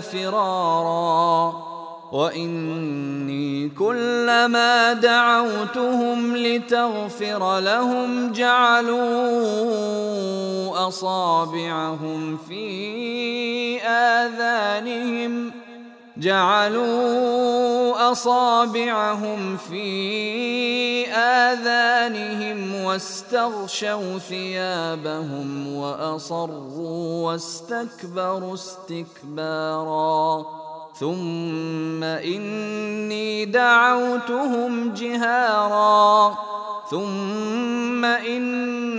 فرارا. وإني كلما دعوتهم لتغفر لهم جعلوا أصابعهم في آذانهم جعلوا أصابعهم في آذانهم واستغشوا ثيابهم وأصروا واستكبروا استكبارا. ثم إني دعوتهم جهارا. ثم إني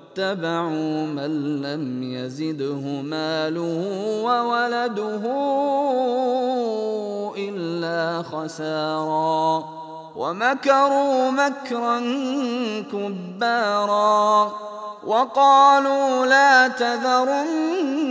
من لم يزده ماله وولده إلا خسارا ومكروا مكرا كبارا وقالوا لا تذرن